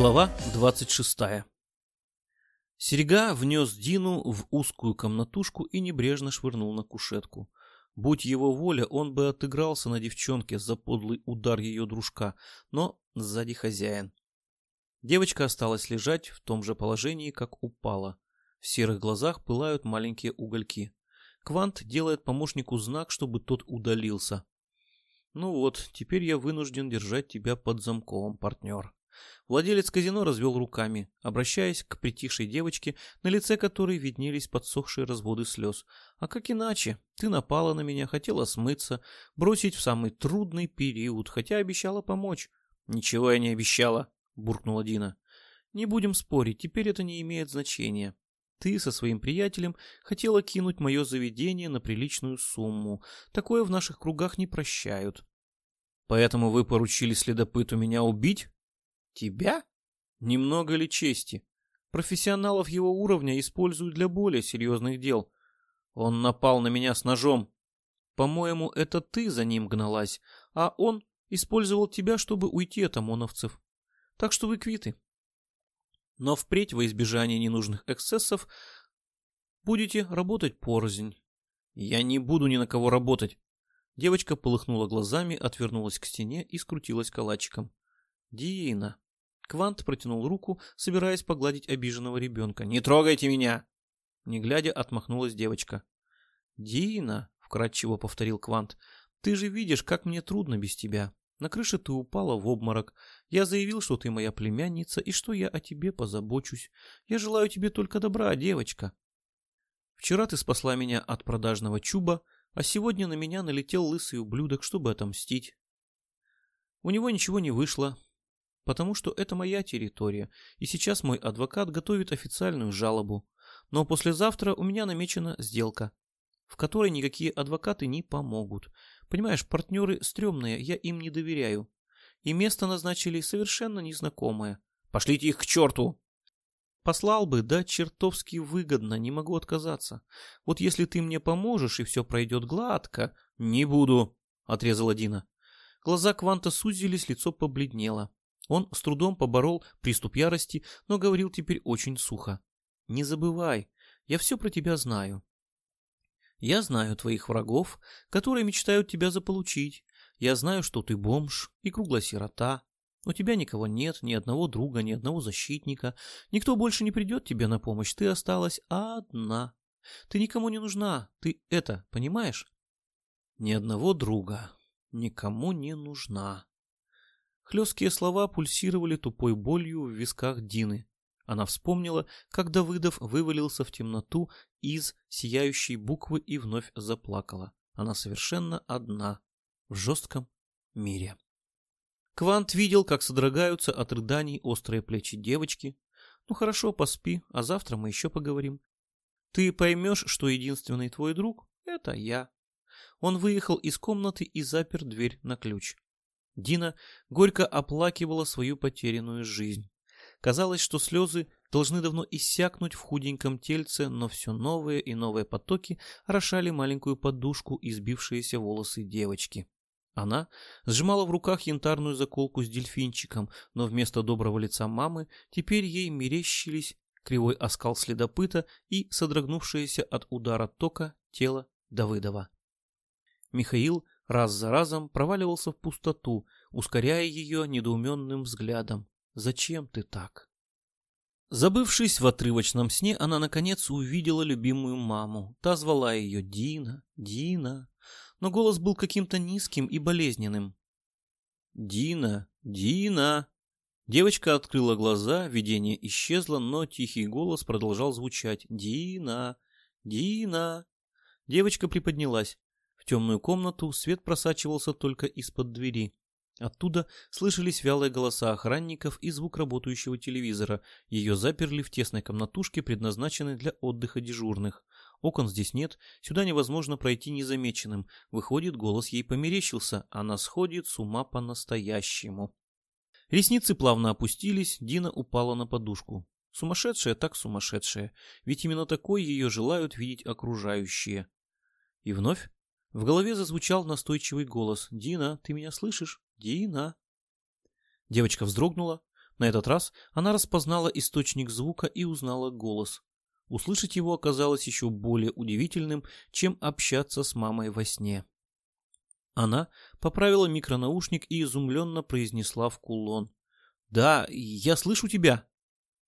Глава 26 Серега внес Дину в узкую комнатушку и небрежно швырнул на кушетку. Будь его воля, он бы отыгрался на девчонке за подлый удар ее дружка, но сзади хозяин. Девочка осталась лежать в том же положении, как упала. В серых глазах пылают маленькие угольки. Квант делает помощнику знак, чтобы тот удалился. Ну вот, теперь я вынужден держать тебя под замком, партнер. Владелец казино развел руками, обращаясь к притихшей девочке, на лице которой виднелись подсохшие разводы слез. «А как иначе? Ты напала на меня, хотела смыться, бросить в самый трудный период, хотя обещала помочь». «Ничего я не обещала», — буркнула Дина. «Не будем спорить, теперь это не имеет значения. Ты со своим приятелем хотела кинуть мое заведение на приличную сумму. Такое в наших кругах не прощают». «Поэтому вы поручили следопыту меня убить?» Тебя? Немного ли чести? Профессионалов его уровня используют для более серьезных дел. Он напал на меня с ножом. По-моему, это ты за ним гналась, а он использовал тебя, чтобы уйти от ОМОНовцев. Так что вы квиты. Но впредь во избежание ненужных эксцессов будете работать порознь. Я не буду ни на кого работать. Девочка полыхнула глазами, отвернулась к стене и скрутилась калачиком. Дина. Квант протянул руку, собираясь погладить обиженного ребенка. «Не трогайте меня!» Не глядя, отмахнулась девочка. «Дина», — вкратчиво повторил Квант, — «ты же видишь, как мне трудно без тебя. На крыше ты упала в обморок. Я заявил, что ты моя племянница и что я о тебе позабочусь. Я желаю тебе только добра, девочка. Вчера ты спасла меня от продажного чуба, а сегодня на меня налетел лысый ублюдок, чтобы отомстить. У него ничего не вышло, потому что это моя территория, и сейчас мой адвокат готовит официальную жалобу. Но послезавтра у меня намечена сделка, в которой никакие адвокаты не помогут. Понимаешь, партнеры стрёмные, я им не доверяю. И место назначили совершенно незнакомое. Пошлите их к черту! Послал бы, да чертовски выгодно, не могу отказаться. Вот если ты мне поможешь и все пройдет гладко... Не буду, отрезала Дина. Глаза Кванта сузились, лицо побледнело. Он с трудом поборол приступ ярости, но говорил теперь очень сухо. «Не забывай, я все про тебя знаю. Я знаю твоих врагов, которые мечтают тебя заполучить. Я знаю, что ты бомж и круглая сирота. У тебя никого нет, ни одного друга, ни одного защитника. Никто больше не придет тебе на помощь. Ты осталась одна. Ты никому не нужна. Ты это понимаешь? Ни одного друга. Никому не нужна. Хлесткие слова пульсировали тупой болью в висках Дины. Она вспомнила, как Давыдов вывалился в темноту из сияющей буквы и вновь заплакала. Она совершенно одна в жестком мире. Квант видел, как содрогаются от рыданий острые плечи девочки. «Ну хорошо, поспи, а завтра мы еще поговорим. Ты поймешь, что единственный твой друг — это я». Он выехал из комнаты и запер дверь на ключ. Дина горько оплакивала свою потерянную жизнь. Казалось, что слезы должны давно иссякнуть в худеньком тельце, но все новые и новые потоки орошали маленькую подушку и сбившиеся волосы девочки. Она сжимала в руках янтарную заколку с дельфинчиком, но вместо доброго лица мамы теперь ей мерещились кривой оскал следопыта и содрогнувшееся от удара тока тело Давыдова. Михаил раз за разом проваливался в пустоту, ускоряя ее недоуменным взглядом. «Зачем ты так?» Забывшись в отрывочном сне, она наконец увидела любимую маму. Та звала ее Дина, Дина, но голос был каким-то низким и болезненным. «Дина, Дина!» Девочка открыла глаза, видение исчезло, но тихий голос продолжал звучать. «Дина! Дина!» Девочка приподнялась. В темную комнату свет просачивался только из-под двери. Оттуда слышались вялые голоса охранников и звук работающего телевизора. Ее заперли в тесной комнатушке, предназначенной для отдыха дежурных. Окон здесь нет, сюда невозможно пройти незамеченным. Выходит, голос ей померещился, она сходит с ума по-настоящему. Ресницы плавно опустились, Дина упала на подушку. Сумасшедшая так сумасшедшая, ведь именно такой ее желают видеть окружающие. И вновь в голове зазвучал настойчивый голос. «Дина, ты меня слышишь? Дина!» Девочка вздрогнула, На этот раз она распознала источник звука и узнала голос. Услышать его оказалось еще более удивительным, чем общаться с мамой во сне. Она поправила микронаушник и изумленно произнесла в кулон. «Да, я слышу тебя!»